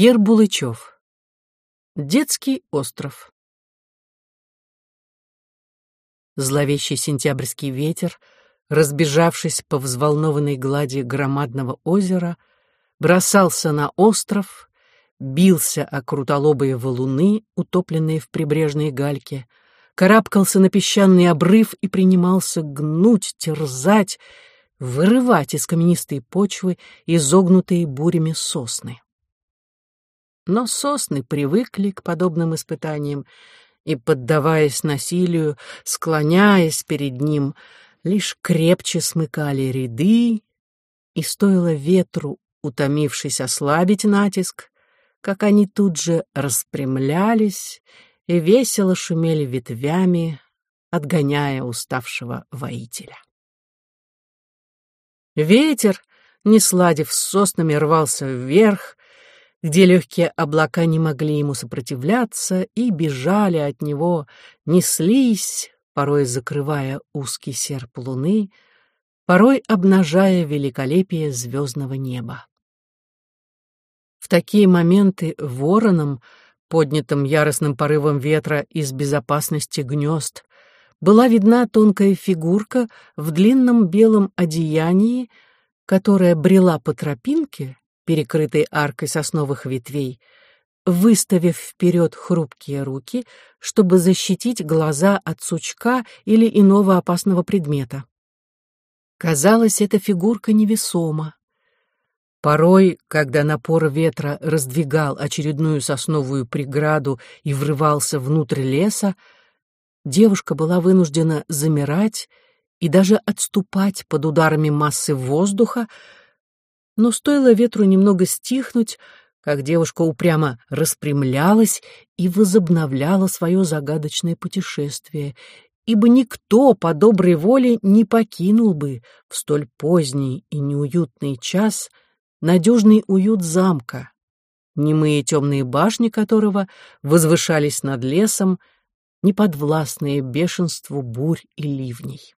Кир Булычев. Детский остров. Зловещий сентябрьский ветер, разбежавшись по взволнованной глади громадного озера, бросался на остров, бился о крутолобые валуны, утопленные в прибрежной гальке, карабкался на песчаный обрыв и принимался гнуть, терзать, вырывать из каменистой почвы изогнутые бурями сосны. Но сосны привыкли к подобным испытаниям и, поддаваясь насилию, склоняясь перед ним, лишь крепче смыкали ряды, и стоило ветру, утомившись ослабить натиск, как они тут же распрямлялись и весело шумели ветвями, отгоняя уставшего воителя. Ветер, не сладив с соснами, рвался вверх, где легкие облака не могли ему сопротивляться и бежали от него, неслись, порой закрывая узкий серп луны, порой обнажая великолепие звездного неба. В такие моменты вороном, поднятым яростным порывом ветра из безопасности гнезд, была видна тонкая фигурка в длинном белом одеянии, которая брела по тропинке, перекрытой аркой сосновых ветвей, выставив вперед хрупкие руки, чтобы защитить глаза от сучка или иного опасного предмета. Казалось, эта фигурка невесома. Порой, когда напор ветра раздвигал очередную сосновую преграду и врывался внутрь леса, девушка была вынуждена замирать и даже отступать под ударами массы воздуха, но стоило ветру немного стихнуть, как девушка упрямо распрямлялась и возобновляла свое загадочное путешествие, ибо никто по доброй воле не покинул бы в столь поздний и неуютный час надежный уют замка, немые темные башни которого возвышались над лесом, неподвластные бешенству бурь и ливней.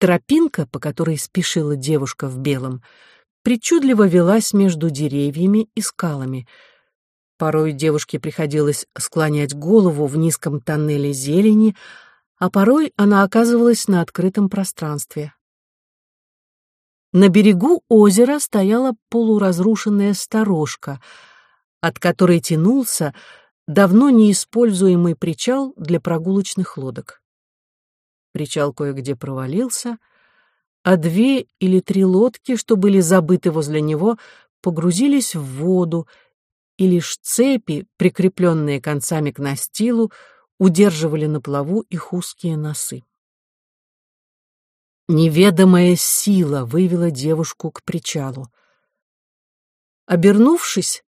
Тропинка, по которой спешила девушка в белом, причудливо велась между деревьями и скалами. Порой девушке приходилось склонять голову в низком тоннеле зелени, а порой она оказывалась на открытом пространстве. На берегу озера стояла полуразрушенная сторожка, от которой тянулся давно неиспользуемый причал для прогулочных лодок. Причал кое-где провалился — а две или три лодки, что были забыты возле него, погрузились в воду, и лишь цепи, прикрепленные концами к настилу, удерживали на плаву их узкие носы. Неведомая сила вывела девушку к причалу. Обернувшись,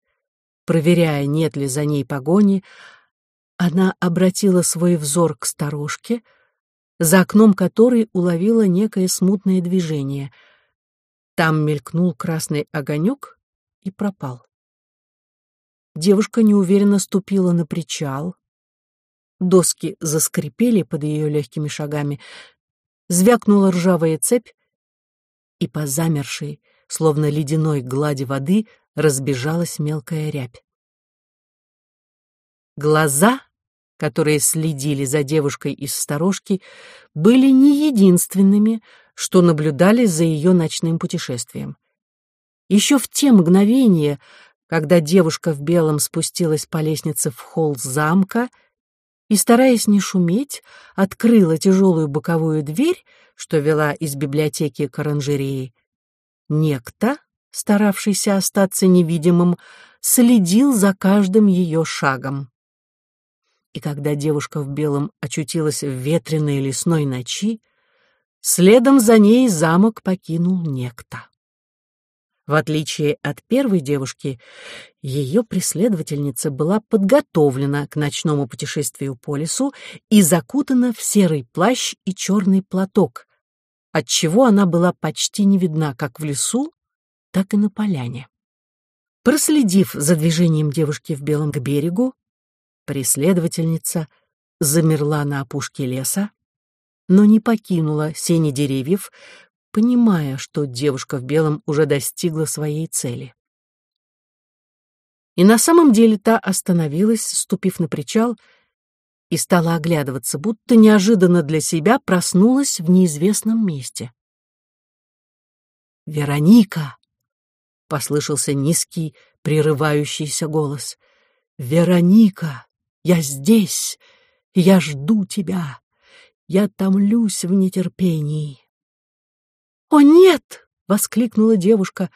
проверяя, нет ли за ней погони, она обратила свой взор к сторожке — за окном которой уловила некое смутное движение. Там мелькнул красный огонек и пропал. Девушка неуверенно ступила на причал. Доски заскрипели под ее легкими шагами. Звякнула ржавая цепь, и по замершей, словно ледяной глади воды, разбежалась мелкая рябь. Глаза которые следили за девушкой из сторожки, были не единственными, что наблюдали за ее ночным путешествием. Еще в те мгновения, когда девушка в белом спустилась по лестнице в холл замка и, стараясь не шуметь, открыла тяжелую боковую дверь, что вела из библиотеки к оранжерее, некто, старавшийся остаться невидимым, следил за каждым ее шагом и когда девушка в белом очутилась в ветреной лесной ночи, следом за ней замок покинул некто. В отличие от первой девушки, ее преследовательница была подготовлена к ночному путешествию по лесу и закутана в серый плащ и черный платок, отчего она была почти не видна как в лесу, так и на поляне. Проследив за движением девушки в белом к берегу, Преследовательница замерла на опушке леса, но не покинула сени деревьев, понимая, что девушка в белом уже достигла своей цели. И на самом деле та остановилась, ступив на причал, и стала оглядываться, будто неожиданно для себя проснулась в неизвестном месте. «Вероника!» — послышался низкий, прерывающийся голос. «Вероника, я здесь! Я жду тебя! Я томлюсь в нетерпении!» «О, нет!» — воскликнула девушка,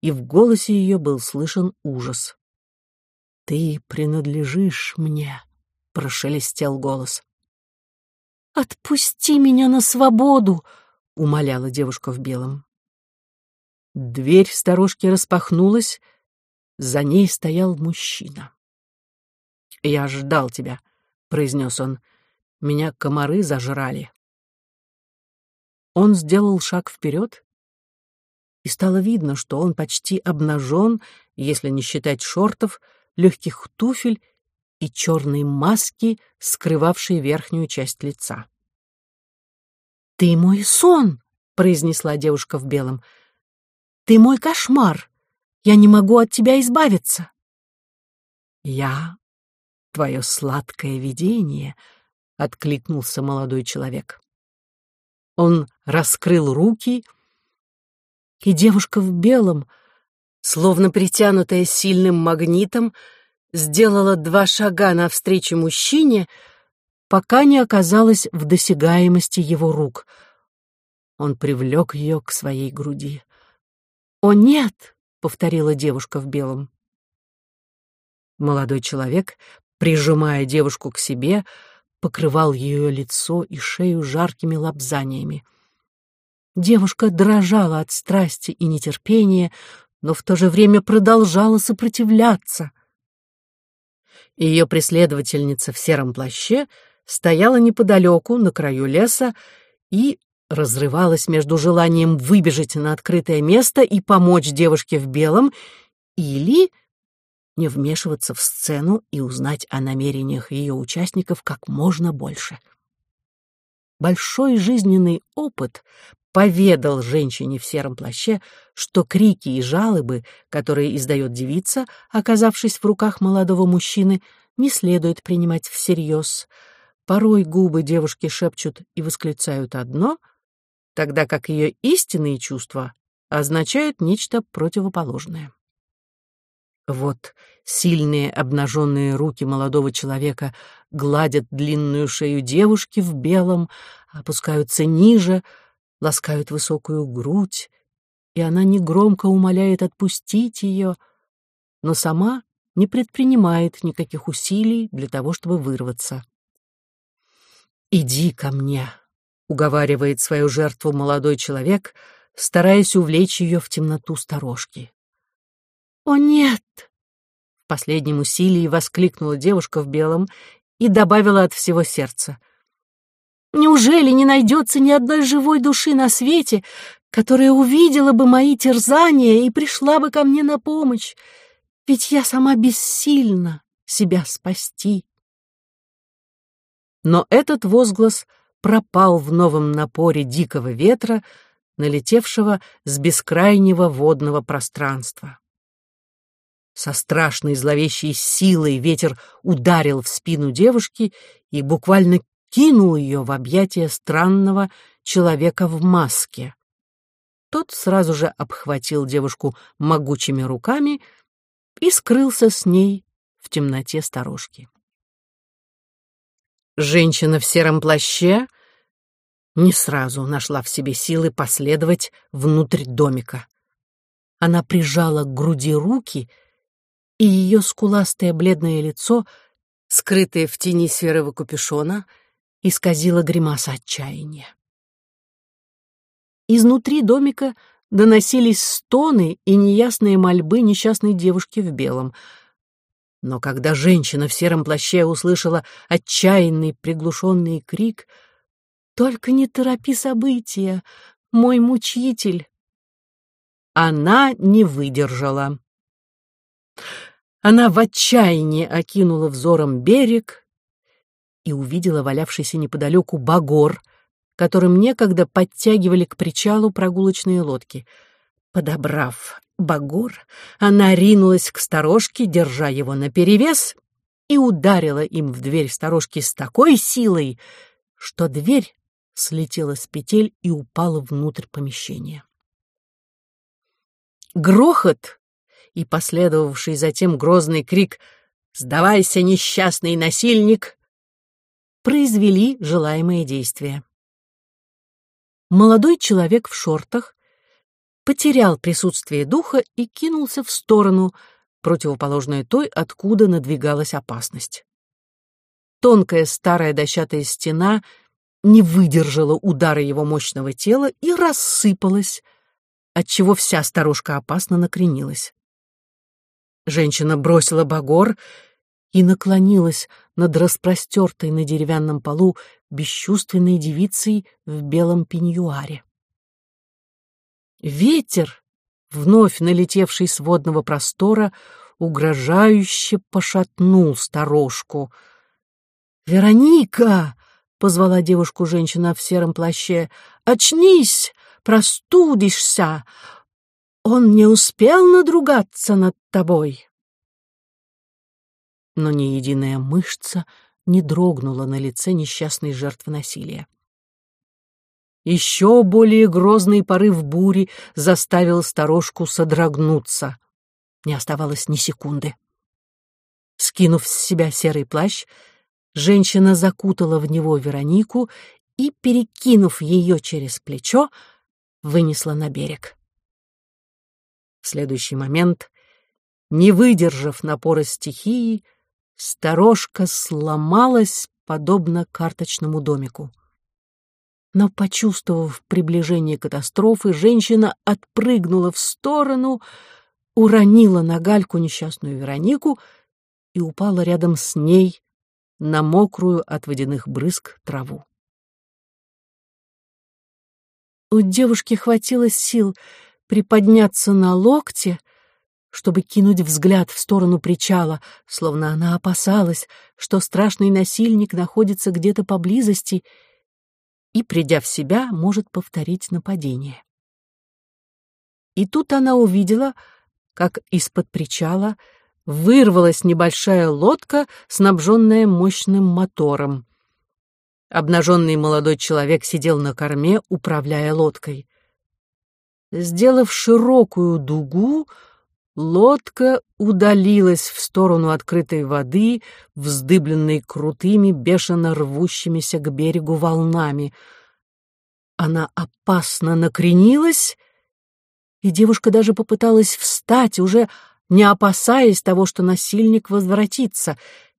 и в голосе ее был слышен ужас. «Ты принадлежишь мне!» прошелестел голос. «Отпусти меня на свободу!» — умоляла девушка в белом. Дверь сторожки распахнулась, за ней стоял мужчина. «Я ждал тебя», — произнес он. «Меня комары зажрали». Он сделал шаг вперед, и стало видно, что он почти обнажен, если не считать шортов, легких туфель и черной маски, скрывавшей верхнюю часть лица. «Ты мой сон!» — произнесла девушка в белом. «Ты мой кошмар! Я не могу от тебя избавиться!» «Я — твое сладкое видение!» — откликнулся молодой человек. Он раскрыл руки, и девушка в белом, словно притянутая сильным магнитом, сделала два шага навстречу мужчине, пока не оказалась в досягаемости его рук. Он привлек ее к своей груди. «О, нет!» — повторила девушка в белом. Молодой человек, прижимая девушку к себе, покрывал ее лицо и шею жаркими лапзаниями. Девушка дрожала от страсти и нетерпения, но в то же время продолжала сопротивляться — ее преследовательница в сером плаще стояла неподалеку, на краю леса, и разрывалась между желанием выбежать на открытое место и помочь девушке в белом или не вмешиваться в сцену и узнать о намерениях ее участников как можно больше. Большой жизненный опыт поведал женщине в сером плаще, что крики и жалобы, которые издает девица, оказавшись в руках молодого мужчины, не следует принимать всерьез. Порой губы девушки шепчут и восклицают одно, тогда как ее истинные чувства означают нечто противоположное. Вот сильные обнаженные руки молодого человека гладят длинную шею девушки в белом, опускаются ниже — ласкают высокую грудь, и она негромко умоляет отпустить ее, но сама не предпринимает никаких усилий для того, чтобы вырваться. «Иди ко мне», — уговаривает свою жертву молодой человек, стараясь увлечь ее в темноту сторожки. «О, нет!» — последнем усилии воскликнула девушка в белом и добавила от всего сердца — Неужели не найдется ни одной живой души на свете, которая увидела бы мои терзания и пришла бы ко мне на помощь? Ведь я сама бессильна себя спасти. Но этот возглас пропал в новом напоре дикого ветра, налетевшего с бескрайнего водного пространства. Со страшной зловещей силой ветер ударил в спину девушки и буквально кинул ее в объятия странного человека в маске. Тот сразу же обхватил девушку могучими руками и скрылся с ней в темноте сторожки. Женщина в сером плаще не сразу нашла в себе силы последовать внутрь домика. Она прижала к груди руки, и ее скуластое бледное лицо, скрытое в тени серого капюшона, — исказила гримаса отчаяния. Изнутри домика доносились стоны и неясные мольбы несчастной девушки в белом. Но когда женщина в сером плаще услышала отчаянный приглушенный крик «Только не торопи события, мой мучитель!» Она не выдержала. Она в отчаянии окинула взором берег, и увидела валявшийся неподалеку багор, которым некогда подтягивали к причалу прогулочные лодки. Подобрав Багур, она ринулась к сторожке, держа его наперевес, и ударила им в дверь сторожки с такой силой, что дверь слетела с петель и упала внутрь помещения. Грохот и последовавший затем грозный крик «Сдавайся, несчастный насильник!» произвели желаемое действие. Молодой человек в шортах потерял присутствие духа и кинулся в сторону, противоположную той, откуда надвигалась опасность. Тонкая старая дощатая стена не выдержала удара его мощного тела и рассыпалась, отчего вся старушка опасно накренилась. Женщина бросила багор и наклонилась над распростертой на деревянном полу бесчувственной девицей в белом пеньюаре. Ветер, вновь налетевший с водного простора, угрожающе пошатнул сторожку. «Вероника!» — позвала девушку женщина в сером плаще. «Очнись! простудишься. Он не успел надругаться над тобой. Но ни единая мышца не дрогнула на лице несчастной жертвы насилия. Еще более грозный порыв бури заставил сторожку содрогнуться. Не оставалось ни секунды. Скинув с себя серый плащ, женщина закутала в него Веронику и, перекинув ее через плечо, вынесла на берег. В следующий момент, не выдержав напора стихии, сторожка сломалась, подобно карточному домику. Но, почувствовав приближение катастрофы, женщина отпрыгнула в сторону, уронила на гальку несчастную Веронику и упала рядом с ней на мокрую от водяных брызг траву. У девушки хватило сил приподняться на локте, чтобы кинуть взгляд в сторону причала, словно она опасалась, что страшный насильник находится где-то поблизости и, придя в себя, может повторить нападение. И тут она увидела, как из-под причала вырвалась небольшая лодка, снабженная мощным мотором. Обнаженный молодой человек сидел на корме, управляя лодкой. Сделав широкую дугу, лодка удалилась в сторону открытой воды, вздыбленной крутыми, бешено рвущимися к берегу волнами. Она опасно накренилась, и девушка даже попыталась встать, уже не опасаясь того, что насильник возвратится.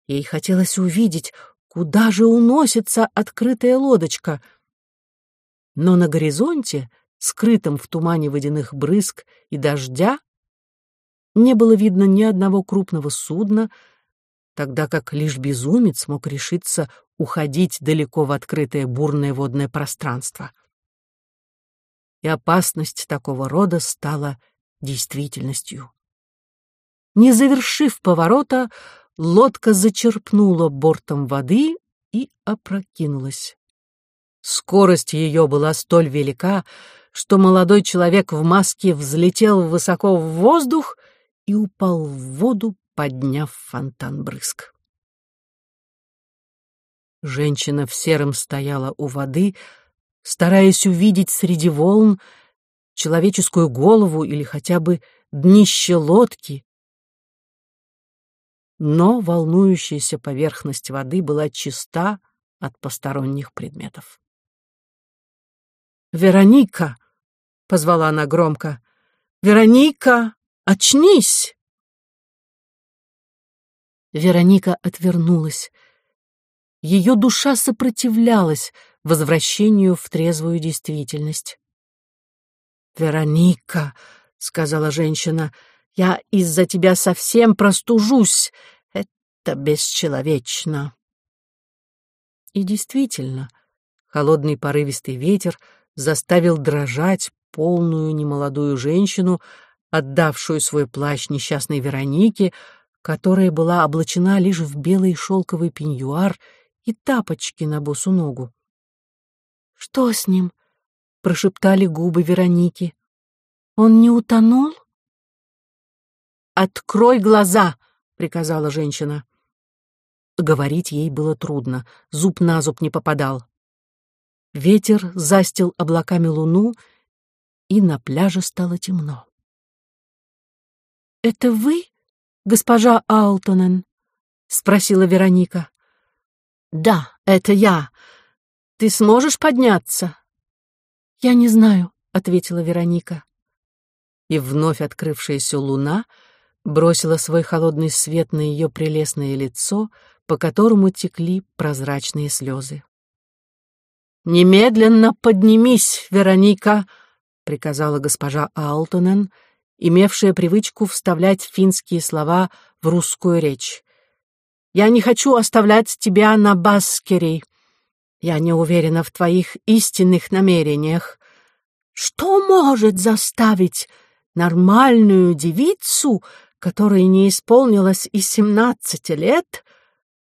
Ей хотелось увидеть, Куда же уносится открытая лодочка? Но на горизонте, скрытом в тумане водяных брызг и дождя, не было видно ни одного крупного судна, тогда как лишь безумец мог решиться уходить далеко в открытое бурное водное пространство. И опасность такого рода стала действительностью. Не завершив поворота, лодка зачерпнула бортом воды и опрокинулась. Скорость ее была столь велика, что молодой человек в маске взлетел высоко в воздух и упал в воду, подняв фонтан брызг. Женщина в сером стояла у воды, стараясь увидеть среди волн человеческую голову или хотя бы днище лодки, но волнующаяся поверхность воды была чиста от посторонних предметов. «Вероника!» — позвала она громко. «Вероника, очнись!» Вероника отвернулась. Ее душа сопротивлялась возвращению в трезвую действительность. «Вероника!» — сказала женщина — я из-за тебя совсем простужусь. Это бесчеловечно. И действительно, холодный порывистый ветер заставил дрожать полную немолодую женщину, отдавшую свой плащ несчастной Веронике, которая была облачена лишь в белый шелковый пеньюар и тапочки на босу ногу. «Что с ним?» — прошептали губы Вероники. «Он не утонул?» открой глаза!» — приказала женщина. Говорить ей было трудно, зуб на зуб не попадал. Ветер застил облаками луну, и на пляже стало темно. «Это вы, госпожа Алтонен?» — спросила Вероника. «Да, это я. Ты сможешь подняться?» «Я не знаю», — ответила Вероника. И вновь открывшаяся луна бросила свой холодный свет на ее прелестное лицо, по которому текли прозрачные слезы. «Немедленно поднимись, Вероника!» — приказала госпожа Алтонен, имевшая привычку вставлять финские слова в русскую речь. «Я не хочу оставлять тебя на Баскере. Я не уверена в твоих истинных намерениях. Что может заставить нормальную девицу, которой не исполнилось и семнадцати лет,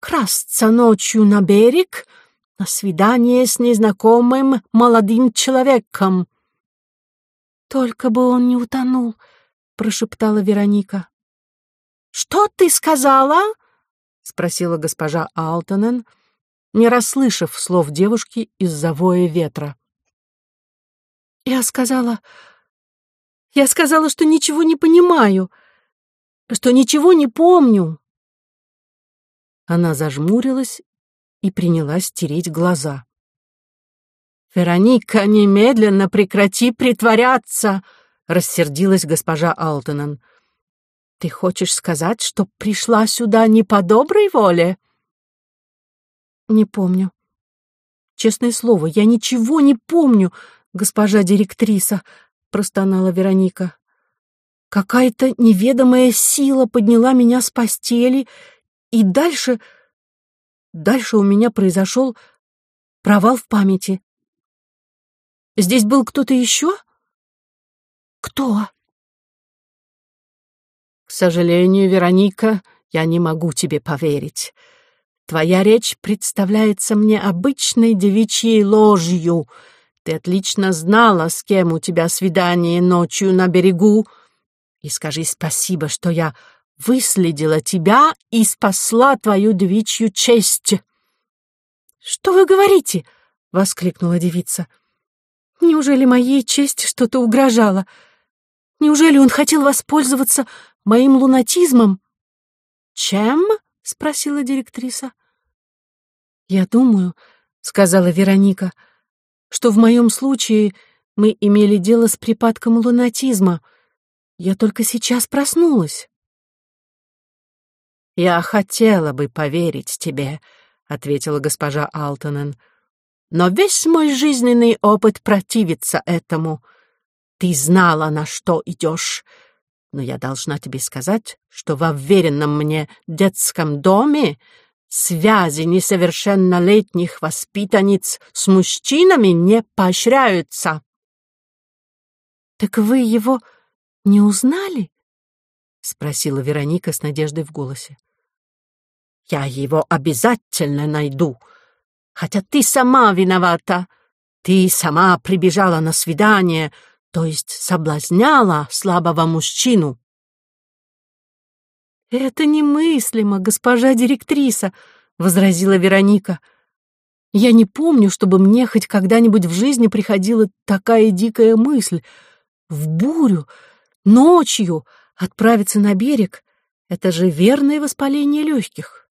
красться ночью на берег на свидание с незнакомым молодым человеком. «Только бы он не утонул», — прошептала Вероника. «Что ты сказала?» — спросила госпожа Алтонен, не расслышав слов девушки из-за воя ветра. «Я сказала... Я сказала, что ничего не понимаю, что ничего не помню». Она зажмурилась и принялась тереть глаза. «Вероника, немедленно прекрати притворяться!» — рассердилась госпожа Алтонен. «Ты хочешь сказать, что пришла сюда не по доброй воле?» «Не помню. Честное слово, я ничего не помню, госпожа директриса», — простонала Вероника. «Какая-то неведомая сила подняла меня с постели, и дальше Дальше у меня произошел провал в памяти. Здесь был кто-то еще? Кто? К сожалению, Вероника, я не могу тебе поверить. Твоя речь представляется мне обычной девичьей ложью. Ты отлично знала, с кем у тебя свидание ночью на берегу. И скажи спасибо, что я выследила тебя и спасла твою девичью честь». «Что вы говорите?» — воскликнула девица. «Неужели моей чести что-то угрожало? Неужели он хотел воспользоваться моим лунатизмом?» «Чем?» — спросила директриса. «Я думаю», — сказала Вероника, «что в моем случае мы имели дело с припадком лунатизма. Я только сейчас проснулась». «Я хотела бы поверить тебе», — ответила госпожа Алтонен. «Но весь мой жизненный опыт противится этому. Ты знала, на что идешь. Но я должна тебе сказать, что в уверенном мне детском доме связи несовершеннолетних воспитанниц с мужчинами не поощряются». «Так вы его не узнали?» — спросила Вероника с надеждой в голосе. Я его обязательно найду. Хотя ты сама виновата. Ты сама прибежала на свидание, то есть соблазняла слабого мужчину. «Это немыслимо, госпожа директриса», — возразила Вероника. «Я не помню, чтобы мне хоть когда-нибудь в жизни приходила такая дикая мысль. В бурю, ночью отправиться на берег — это же верное воспаление легких».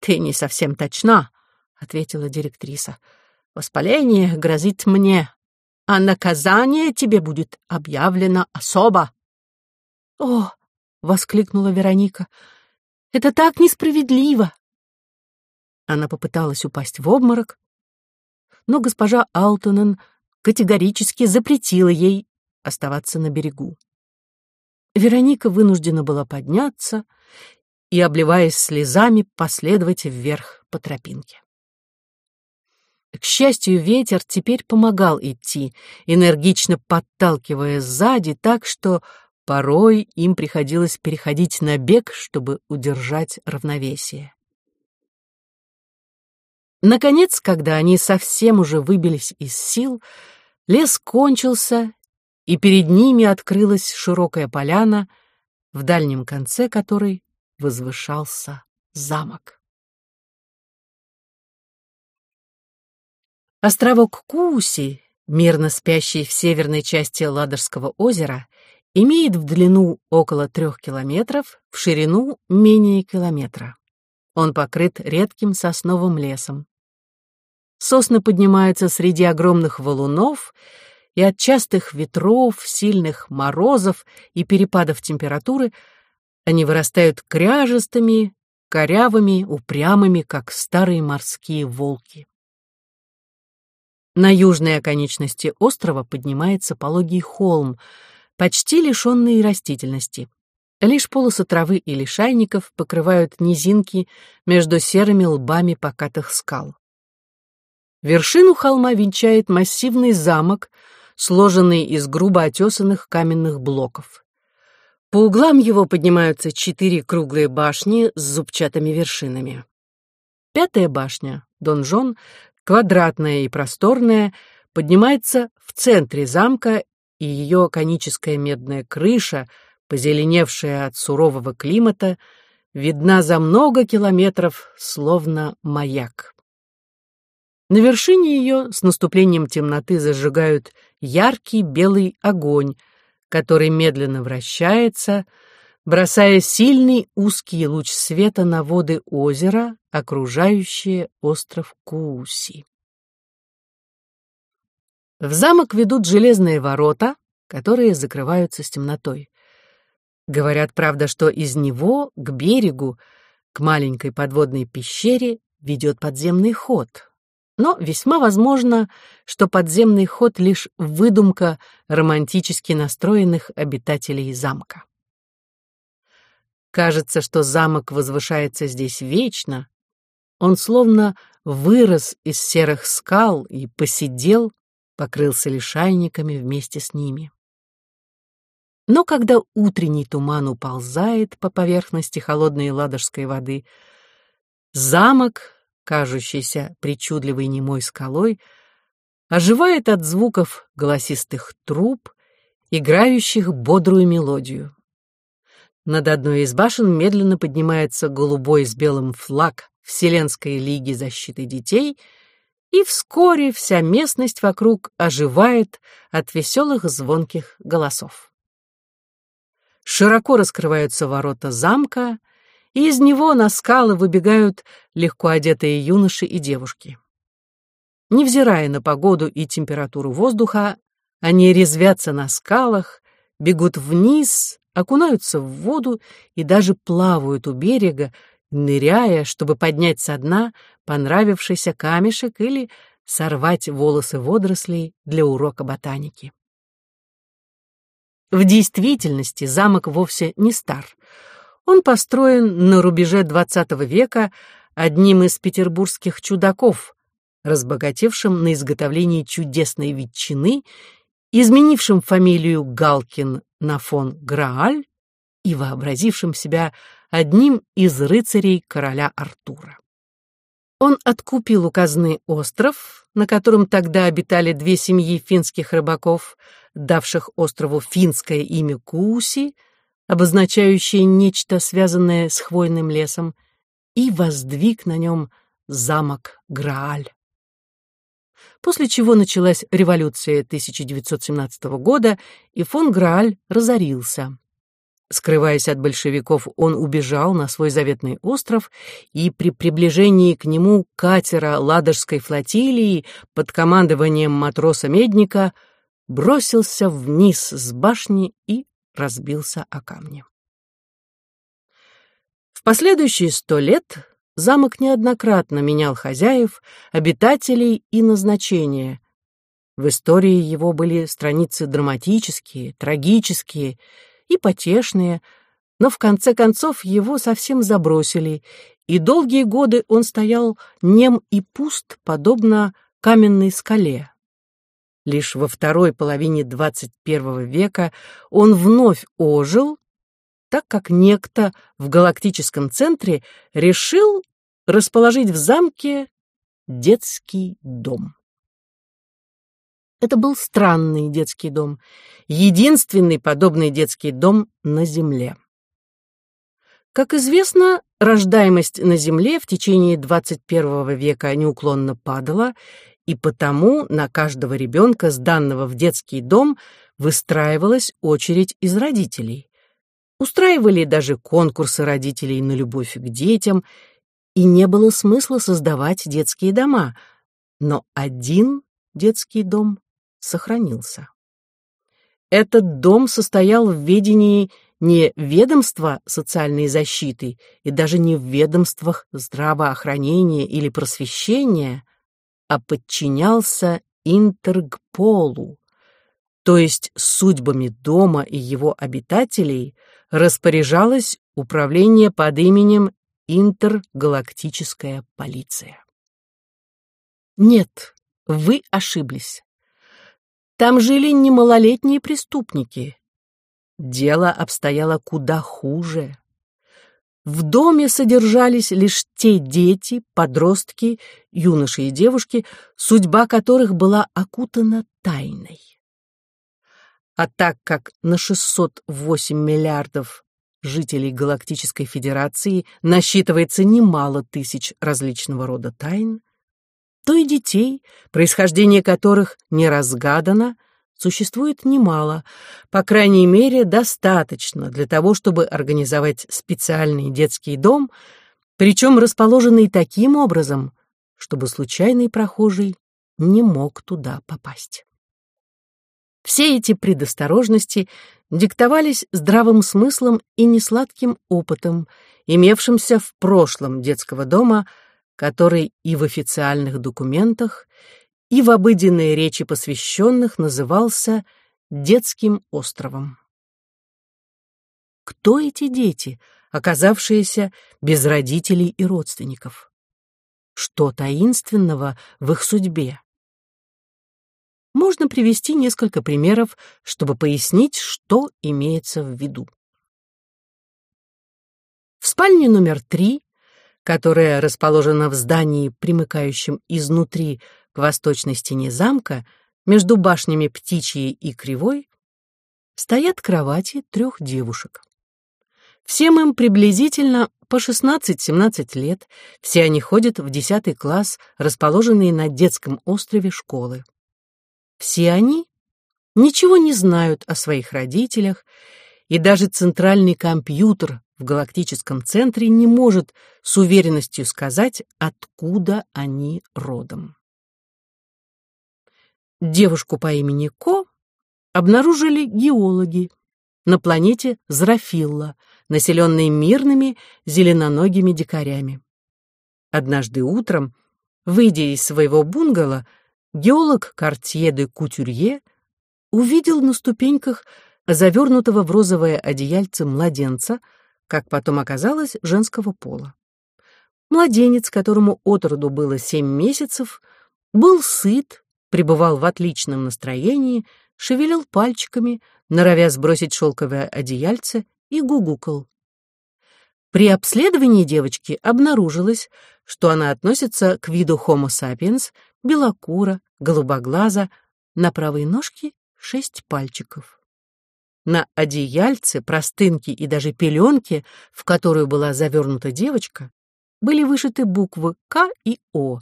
«Ты не совсем точна», — ответила директриса. «Воспаление грозит мне, а наказание тебе будет объявлено особо». «О!» — воскликнула Вероника. «Это так несправедливо!» Она попыталась упасть в обморок, но госпожа Алтонен категорически запретила ей оставаться на берегу. Вероника вынуждена была подняться и, обливаясь слезами, последовать вверх по тропинке. К счастью, ветер теперь помогал идти, энергично подталкивая сзади так, что порой им приходилось переходить на бег, чтобы удержать равновесие. Наконец, когда они совсем уже выбились из сил, лес кончился, и перед ними открылась широкая поляна — в дальнем конце которой возвышался замок. Островок Кууси, мирно спящий в северной части Ладожского озера, имеет в длину около трех километров, в ширину менее километра. Он покрыт редким сосновым лесом. Сосны поднимаются среди огромных валунов, и от частых ветров, сильных морозов и перепадов температуры они вырастают кряжестыми, корявыми, упрямыми, как старые морские волки. На южной оконечности острова поднимается пологий холм, почти лишенный растительности. Лишь полосы травы и лишайников покрывают низинки между серыми лбами покатых скал. Вершину холма венчает массивный замок, сложенный из грубо отесанных каменных блоков. По углам его поднимаются четыре круглые башни с зубчатыми вершинами. Пятая башня, донжон, квадратная и просторная, поднимается в центре замка, и ее коническая медная крыша, позеленевшая от сурового климата, видна за много километров, словно маяк. На вершине ее с наступлением темноты зажигают яркий белый огонь, который медленно вращается, бросая сильный узкий луч света на воды озера, окружающие остров Кууси. В замок ведут железные ворота, которые закрываются с темнотой. Говорят, правда, что из него к берегу, к маленькой подводной пещере, ведет подземный ход, но весьма возможно, что подземный ход — лишь выдумка романтически настроенных обитателей замка. Кажется, что замок возвышается здесь вечно. Он словно вырос из серых скал и посидел, покрылся лишайниками вместе с ними. Но когда утренний туман уползает по поверхности холодной ладожской воды, замок кажущийся причудливой немой скалой, оживает от звуков голосистых труб, играющих бодрую мелодию. Над одной из башен медленно поднимается голубой с белым флаг Вселенской лиги защиты детей, и вскоре вся местность вокруг оживает от веселых звонких голосов. Широко раскрываются ворота замка — и из него на скалы выбегают легко одетые юноши и девушки. Невзирая на погоду и температуру воздуха, они резвятся на скалах, бегут вниз, окунаются в воду и даже плавают у берега, ныряя, чтобы поднять со дна понравившийся камешек или сорвать волосы водорослей для урока ботаники. В действительности замок вовсе не стар — он построен на рубеже XX века одним из петербургских чудаков, разбогатевшим на изготовлении чудесной ветчины, изменившим фамилию Галкин на фон Грааль и вообразившим себя одним из рыцарей короля Артура. Он откупил у казны остров, на котором тогда обитали две семьи финских рыбаков, давших острову финское имя Кууси, обозначающее нечто, связанное с хвойным лесом, и воздвиг на нем замок Грааль. После чего началась революция 1917 года, и фон Грааль разорился. Скрываясь от большевиков, он убежал на свой заветный остров, и при приближении к нему катера Ладожской флотилии под командованием матроса Медника бросился вниз с башни и разбился о камни. В последующие сто лет замок неоднократно менял хозяев, обитателей и назначения. В истории его были страницы драматические, трагические и потешные, но в конце концов его совсем забросили, и долгие годы он стоял нем и пуст, подобно каменной скале. Лишь во второй половине XXI века он вновь ожил, так как некто в галактическом центре решил расположить в замке детский дом. Это был странный детский дом, единственный подобный детский дом на Земле. Как известно, рождаемость на Земле в течение 21 века неуклонно падала, и потому на каждого ребенка, сданного в детский дом, выстраивалась очередь из родителей. Устраивали даже конкурсы родителей на любовь к детям, и не было смысла создавать детские дома, но один детский дом сохранился. Этот дом состоял в ведении не ведомства социальной защиты и даже не в ведомствах здравоохранения или просвещения, а подчинялся Интергполу, то есть судьбами дома и его обитателей распоряжалось управление под именем Интергалактическая полиция. Нет, вы ошиблись. Там жили не малолетние преступники. Дело обстояло куда хуже. В доме содержались лишь те дети, подростки, юноши и девушки, судьба которых была окутана тайной. А так как на 608 миллиардов жителей Галактической Федерации насчитывается немало тысяч различного рода тайн, то и детей, происхождение которых не разгадано, существует немало, по крайней мере, достаточно для того, чтобы организовать специальный детский дом, причем расположенный таким образом, чтобы случайный прохожий не мог туда попасть. Все эти предосторожности диктовались здравым смыслом и несладким опытом, имевшимся в прошлом детского дома, который и в официальных документах, и в обыденной речи посвященных назывался детским островом. Кто эти дети, оказавшиеся без родителей и родственников? Что таинственного в их судьбе? Можно привести несколько примеров, чтобы пояснить, что имеется в виду. В спальне номер три, которая расположена в здании, примыкающем изнутри к восточной стене замка, между башнями Птичьей и Кривой, стоят кровати трех девушек. Всем им приблизительно по 16-17 лет, все они ходят в 10 класс, расположенный на детском острове школы. Все они ничего не знают о своих родителях, и даже центральный компьютер в галактическом центре не может с уверенностью сказать, откуда они родом. Девушку по имени Ко обнаружили геологи на планете Зрафилла, населенной мирными зеленоногими дикарями. Однажды утром, выйдя из своего бунгало, геолог Картье де Кутюрье увидел на ступеньках завернутого в розовое одеяльце младенца, как потом оказалось, женского пола. Младенец, которому от роду было семь месяцев, был сыт, пребывал в отличном настроении, шевелил пальчиками, норовя сбросить шелковое одеяльце, и гугукал. При обследовании девочки обнаружилось, что она относится к виду Homo sapiens, белокура, голубоглаза, на правой ножке шесть пальчиков. На одеяльце, простынке и даже пеленке, в которую была завернута девочка, были вышиты буквы К и О,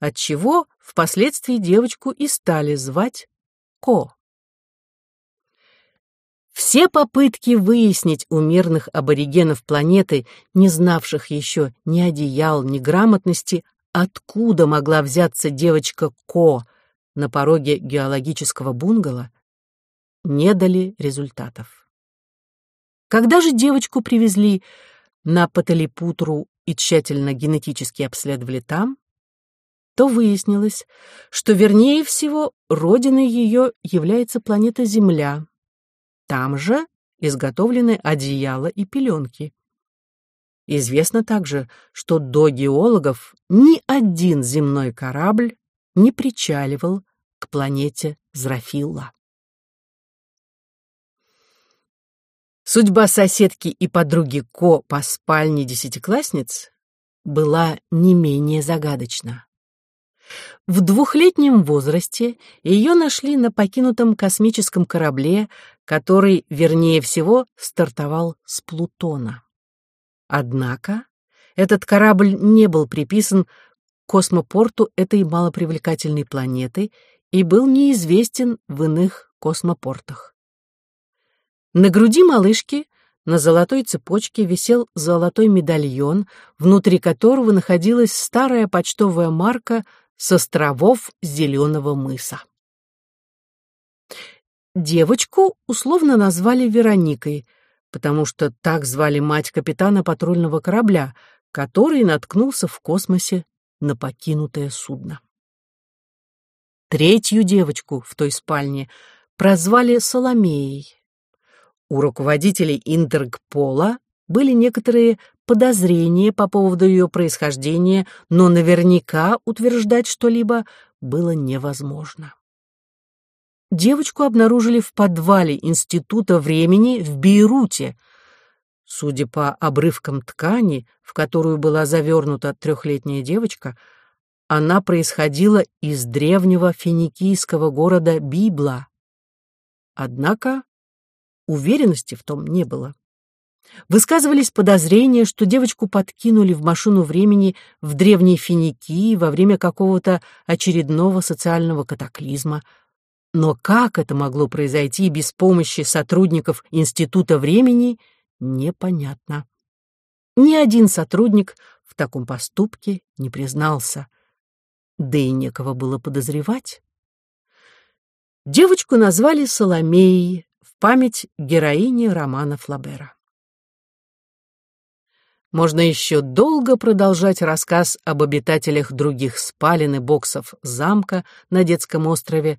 отчего впоследствии девочку и стали звать Ко. Все попытки выяснить у мирных аборигенов планеты, не знавших еще ни одеял, ни грамотности, откуда могла взяться девочка Ко на пороге геологического бунгало, не дали результатов. Когда же девочку привезли на Паталипутру и тщательно генетически обследовали там, то выяснилось, что, вернее всего, родиной ее является планета Земля. Там же изготовлены одеяла и пеленки. Известно также, что до геологов ни один земной корабль не причаливал к планете Зрафилла. Судьба соседки и подруги Ко по спальне десятиклассниц была не менее загадочна. В двухлетнем возрасте ее нашли на покинутом космическом корабле, который, вернее всего, стартовал с Плутона. Однако этот корабль не был приписан космопорту этой малопривлекательной планеты и был неизвестен в иных космопортах. На груди малышки на золотой цепочке висел золотой медальон, внутри которого находилась старая почтовая марка с островов Зеленого мыса. Девочку условно назвали Вероникой, потому что так звали мать капитана патрульного корабля, который наткнулся в космосе на покинутое судно. Третью девочку в той спальне прозвали Соломеей. У руководителей Интергпола были некоторые подозрения по поводу ее происхождения, но наверняка утверждать что-либо было невозможно. Девочку обнаружили в подвале Института времени в Бейруте. Судя по обрывкам ткани, в которую была завернута трехлетняя девочка, она происходила из древнего финикийского города Библа. Однако уверенности в том не было. Высказывались подозрения, что девочку подкинули в машину времени в древней Финикии во время какого-то очередного социального катаклизма – но как это могло произойти без помощи сотрудников Института времени, непонятно. Ни один сотрудник в таком поступке не признался. Да и некого было подозревать. Девочку назвали Соломеей память героини романа Флабера. Можно еще долго продолжать рассказ об обитателях других спален и боксов замка на детском острове,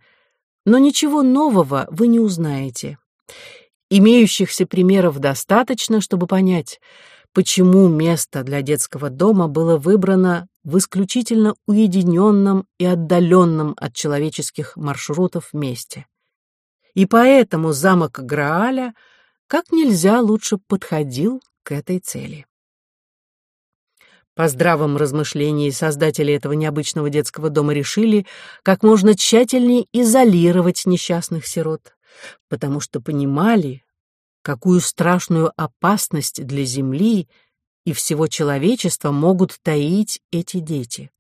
но ничего нового вы не узнаете. Имеющихся примеров достаточно, чтобы понять, почему место для детского дома было выбрано в исключительно уединенном и отдаленном от человеческих маршрутов месте. И поэтому замок Грааля как нельзя лучше подходил к этой цели. По здравом размышлении создатели этого необычного детского дома решили как можно тщательнее изолировать несчастных сирот, потому что понимали, какую страшную опасность для Земли и всего человечества могут таить эти дети.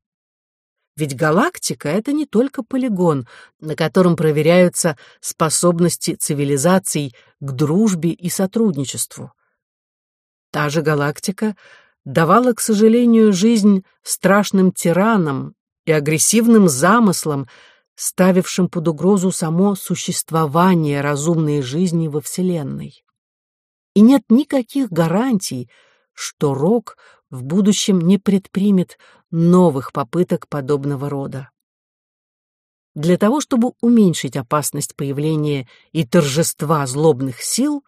Ведь галактика — это не только полигон, на котором проверяются способности цивилизаций к дружбе и сотрудничеству. Та же галактика — давала, к сожалению, жизнь страшным тиранам и агрессивным замыслам, ставившим под угрозу само существование разумной жизни во Вселенной. И нет никаких гарантий, что Рок в будущем не предпримет новых попыток подобного рода. Для того, чтобы уменьшить опасность появления и торжества злобных сил,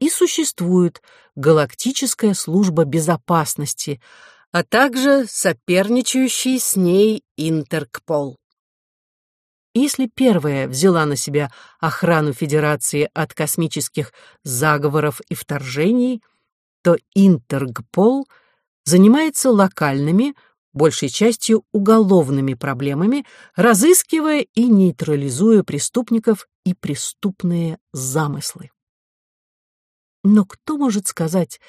и существует Галактическая служба безопасности, а также соперничающий с ней Интеркпол. Если первая взяла на себя охрану Федерации от космических заговоров и вторжений, то Интергпол занимается локальными, большей частью уголовными проблемами, разыскивая и нейтрализуя преступников и преступные замыслы. Но кто может сказать,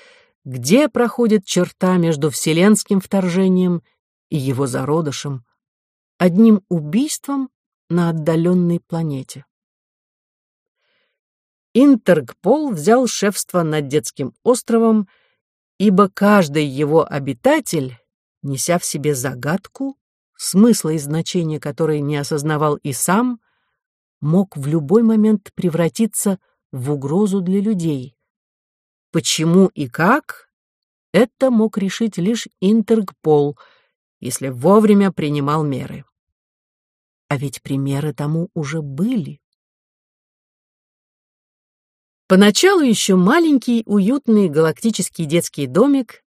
где проходит черта между вселенским вторжением и его зародышем, одним убийством на отдаленной планете? Интергпол взял шефство над детским островом, ибо каждый его обитатель, неся в себе загадку, смысла и значения которой не осознавал и сам, мог в любой момент превратиться в угрозу для людей. Почему и как? Это мог решить лишь Интергпол, если вовремя принимал меры. А ведь примеры тому уже были. Поначалу еще маленький, уютный галактический детский домик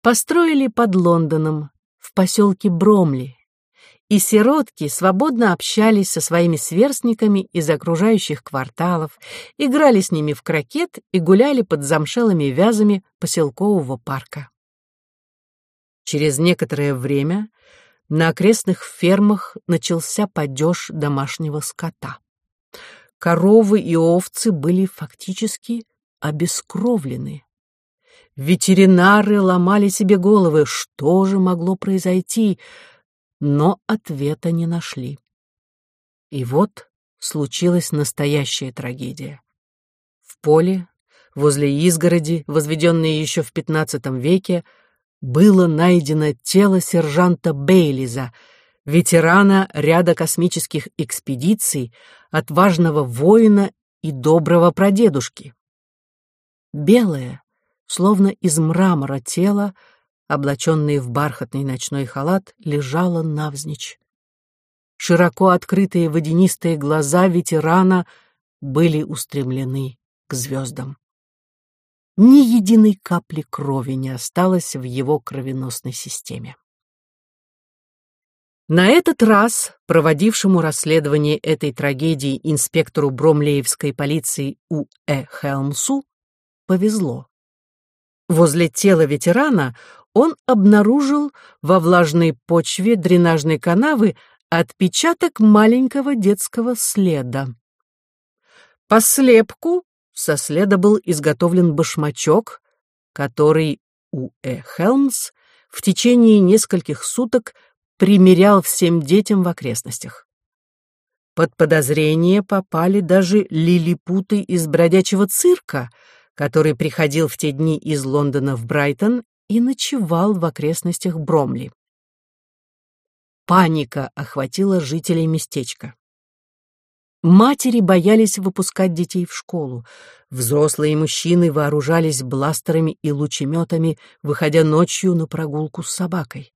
построили под Лондоном, в поселке Бромли, и сиротки свободно общались со своими сверстниками из окружающих кварталов, играли с ними в крокет и гуляли под замшелыми вязами поселкового парка. Через некоторое время на окрестных фермах начался падеж домашнего скота. Коровы и овцы были фактически обескровлены. ветеринары ломали себе головы, что же могло произойти, но ответа не нашли. И вот случилась настоящая трагедия. В поле, возле изгороди, возведенной еще в XV веке, было найдено тело сержанта Бейлиза, ветерана ряда космических экспедиций, отважного воина и доброго прадедушки. Белое, словно из мрамора тело, облаченное в бархатный ночной халат, лежало навзничь. Широко открытые водянистые глаза ветерана были устремлены к звездам. Ни единой капли крови не осталось в его кровеносной системе. На этот раз проводившему расследование этой трагедии инспектору Бромлеевской полиции У.Э. Хелмсу повезло. Возле тела ветерана он обнаружил во влажной почве дренажной канавы отпечаток маленького детского следа. По слепку со следа был изготовлен башмачок, который У.Э. Хелмс в течение нескольких суток примерял всем детям в окрестностях. Под подозрение попали даже лилипуты из бродячего цирка, который приходил в те дни из Лондона в Брайтон и ночевал в окрестностях Бромли. Паника охватила жителей местечка. Матери боялись выпускать детей в школу. Взрослые мужчины вооружались бластерами и лучеметами, выходя ночью на прогулку с собакой.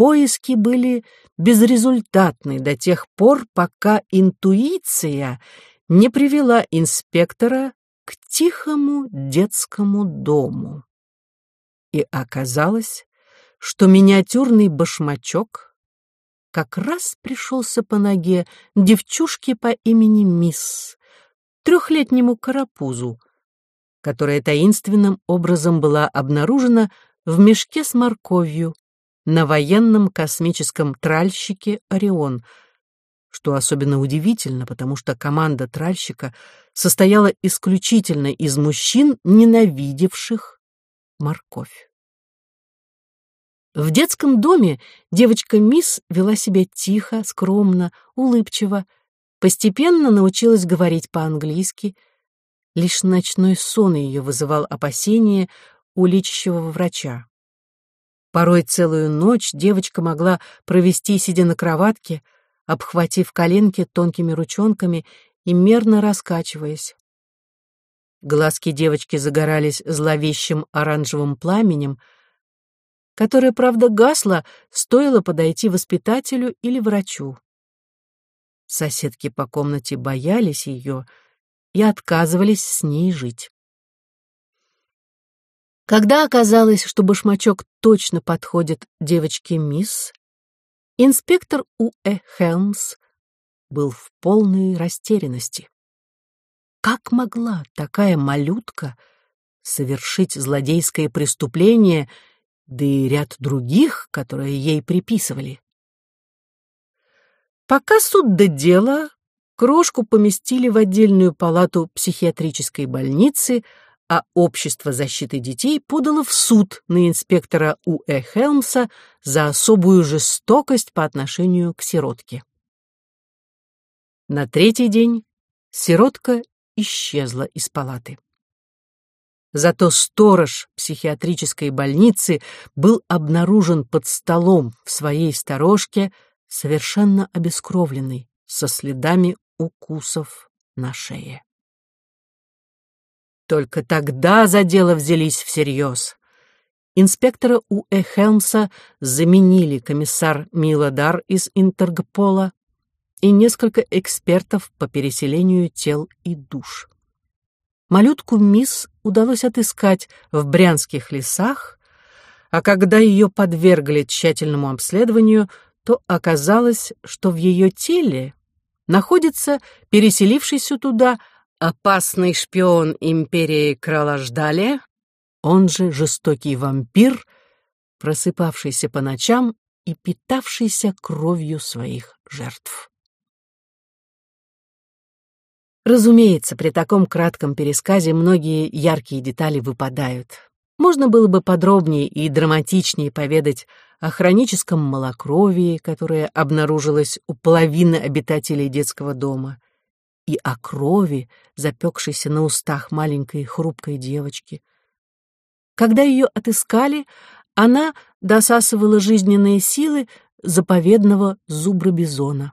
Поиски были безрезультатны до тех пор, пока интуиция не привела инспектора к тихому детскому дому. И оказалось, что миниатюрный башмачок как раз пришелся по ноге девчушке по имени Мисс, трехлетнему карапузу, которая таинственным образом была обнаружена в мешке с морковью на военном космическом тральщике «Орион», что особенно удивительно, потому что команда тральщика состояла исключительно из мужчин, ненавидевших морковь. В детском доме девочка Мисс вела себя тихо, скромно, улыбчиво, постепенно научилась говорить по-английски. Лишь ночной сон ее вызывал опасения у лечащего врача. Порой целую ночь девочка могла провести, сидя на кроватке, обхватив коленки тонкими ручонками и мерно раскачиваясь. Глазки девочки загорались зловещим оранжевым пламенем — которая, правда, гасла, стоило подойти воспитателю или врачу. Соседки по комнате боялись ее и отказывались с ней жить. Когда оказалось, что башмачок точно подходит девочке мисс, инспектор У.Э. Хелмс был в полной растерянности. Как могла такая малютка совершить злодейское преступление — да и ряд других, которые ей приписывали. Пока суд до дела, крошку поместили в отдельную палату психиатрической больницы, а Общество защиты детей подало в суд на инспектора У.Э. Хелмса за особую жестокость по отношению к сиротке. На третий день сиротка исчезла из палаты. Зато сторож психиатрической больницы был обнаружен под столом в своей сторожке, совершенно обескровленный, со следами укусов на шее. Только тогда за дело взялись всерьез. Инспектора У.Э. Хелмса заменили комиссар Миладар из Интергпола и несколько экспертов по переселению тел и душ. Малютку мисс удалось отыскать в брянских лесах, а когда ее подвергли тщательному обследованию, то оказалось, что в ее теле находится переселившийся туда опасный шпион империи Кралаждале, он же жестокий вампир, просыпавшийся по ночам и питавшийся кровью своих жертв. Разумеется, при таком кратком пересказе многие яркие детали выпадают. Можно было бы подробнее и драматичнее поведать о хроническом малокровии, которое обнаружилось у половины обитателей детского дома, и о крови, запекшейся на устах маленькой хрупкой девочки. Когда ее отыскали, она досасывала жизненные силы заповедного зубра-бизона.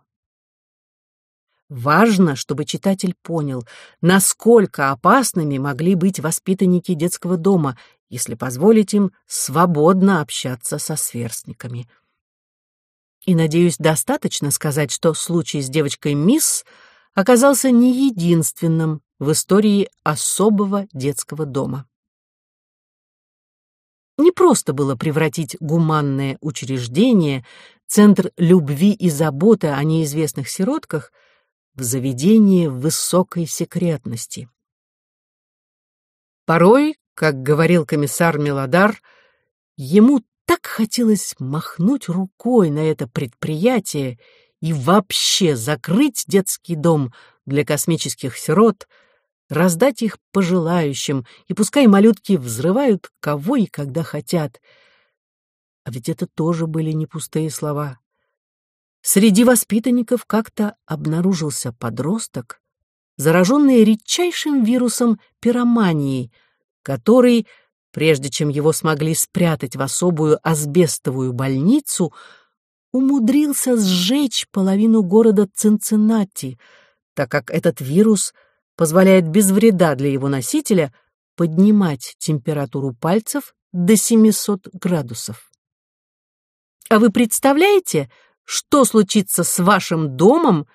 Важно, чтобы читатель понял, насколько опасными могли быть воспитанники детского дома, если позволить им свободно общаться со сверстниками. И, надеюсь, достаточно сказать, что случай с девочкой Мисс оказался не единственным в истории особого детского дома. Не просто было превратить гуманное учреждение, центр любви и заботы о неизвестных сиротках, в заведение высокой секретности. Порой, как говорил комиссар Мелодар, ему так хотелось махнуть рукой на это предприятие и вообще закрыть детский дом для космических сирот — раздать их пожелающим, и пускай малютки взрывают кого и когда хотят. А ведь это тоже были не пустые слова. Среди воспитанников как-то обнаружился подросток, зараженный редчайшим вирусом пиромании, который, прежде чем его смогли спрятать в особую асбестовую больницу, умудрился сжечь половину города Цинциннати, так как этот вирус — позволяет без вреда для его носителя поднимать температуру пальцев до 700 градусов. А вы представляете, что случится с вашим домом,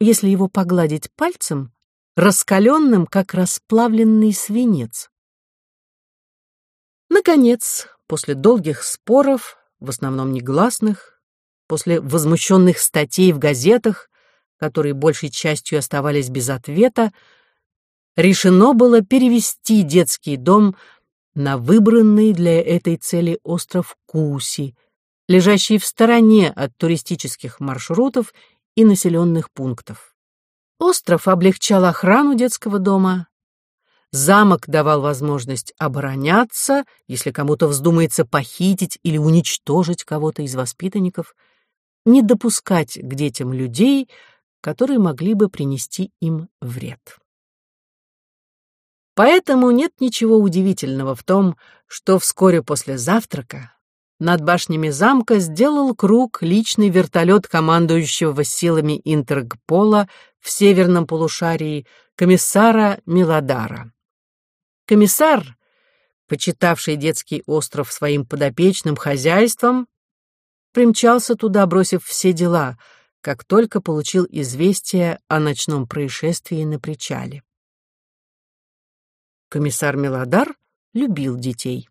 если его погладить пальцем, раскаленным, как расплавленный свинец? Наконец, после долгих споров, в основном негласных, после возмущенных статей в газетах, которые большей частью оставались без ответа, решено было перевести детский дом на выбранный для этой цели остров Куси, лежащий в стороне от туристических маршрутов и населенных пунктов. Остров облегчал охрану детского дома, замок давал возможность обороняться, если кому-то вздумается похитить или уничтожить кого-то из воспитанников, не допускать к детям людей, которые могли бы принести им вред. Поэтому нет ничего удивительного в том, что вскоре после завтрака над башнями замка сделал круг личный вертолет командующего силами Интергпола в северном полушарии комиссара Миладара. Комиссар, почитавший детский остров своим подопечным хозяйством, примчался туда, бросив все дела — как только получил известие о ночном происшествии на причале. Комиссар Мелодар любил детей.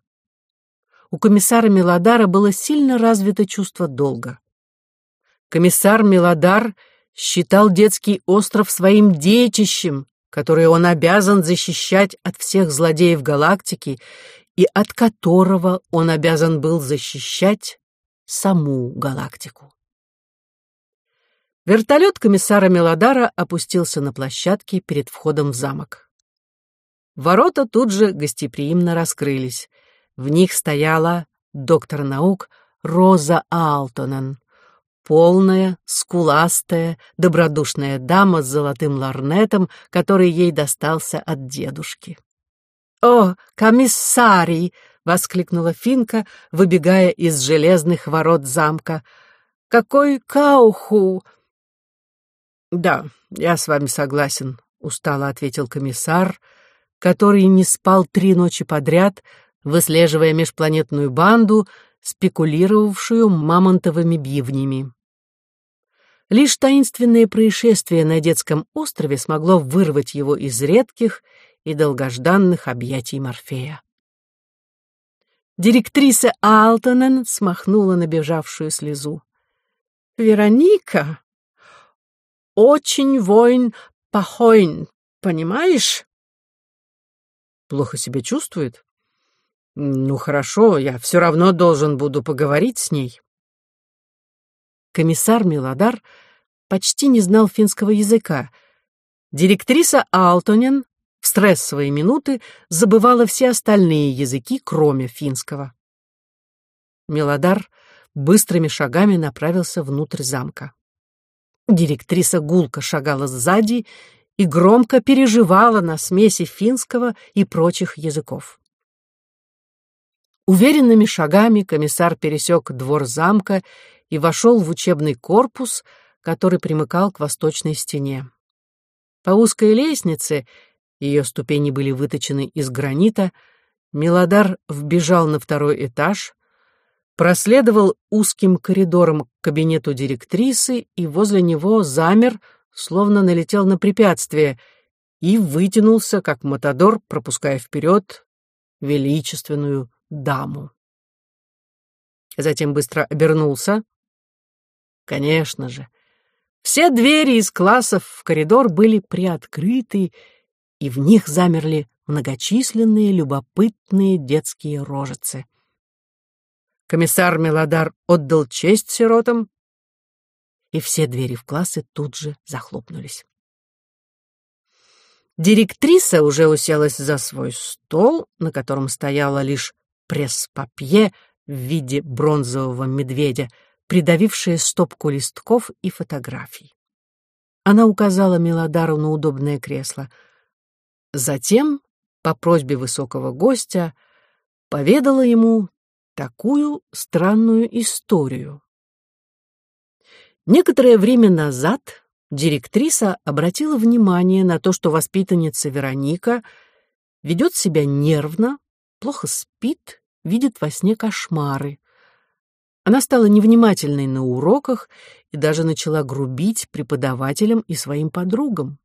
У комиссара Мелодара было сильно развито чувство долга. Комиссар Мелодар считал детский остров своим детищем, которое он обязан защищать от всех злодеев галактики и от которого он обязан был защищать саму галактику. Вертолет комиссара Мелодара опустился на площадке перед входом в замок. Ворота тут же гостеприимно раскрылись. В них стояла доктор наук Роза Алтонен, полная, скуластая, добродушная дама с золотым ларнетом, который ей достался от дедушки. «О, комиссарий!» — воскликнула Финка, выбегая из железных ворот замка. «Какой кауху! «Да, я с вами согласен», — устало ответил комиссар, который не спал три ночи подряд, выслеживая межпланетную банду, спекулировавшую мамонтовыми бивнями. Лишь таинственное происшествие на детском острове смогло вырвать его из редких и долгожданных объятий Морфея. Директриса Алтонен смахнула набежавшую слезу. «Вероника!» очень воин похойн, понимаешь? Плохо себя чувствует? Ну хорошо, я все равно должен буду поговорить с ней. Комиссар Милодар почти не знал финского языка. Директриса Алтонен стрессовые минуты забывала все остальные языки, кроме финского. Мелодар быстрыми шагами направился внутрь замка. Директриса гулко шагала сзади и громко переживала на смеси финского и прочих языков. Уверенными шагами комиссар пересек двор замка и вошел в учебный корпус, который примыкал к восточной стене. По узкой лестнице, ее ступени были выточены из гранита, Милодар вбежал на второй этаж, проследовал узким коридором к кабинету директрисы и возле него замер, словно налетел на препятствие, и вытянулся, как матадор, пропуская вперед величественную даму. Затем быстро обернулся. Конечно же, все двери из классов в коридор были приоткрыты, и в них замерли многочисленные любопытные детские рожицы. Комиссар Мелодар отдал честь сиротам, и все двери в классы тут же захлопнулись. Директриса уже уселась за свой стол, на котором стояла лишь пресс-папье в виде бронзового медведя, придавившая стопку листков и фотографий. Она указала Мелодару на удобное кресло. Затем, по просьбе высокого гостя, поведала ему такую странную историю. Некоторое время назад директриса обратила внимание на то, что воспитанница Вероника ведет себя нервно, плохо спит, видит во сне кошмары. Она стала невнимательной на уроках и даже начала грубить преподавателям и своим подругам.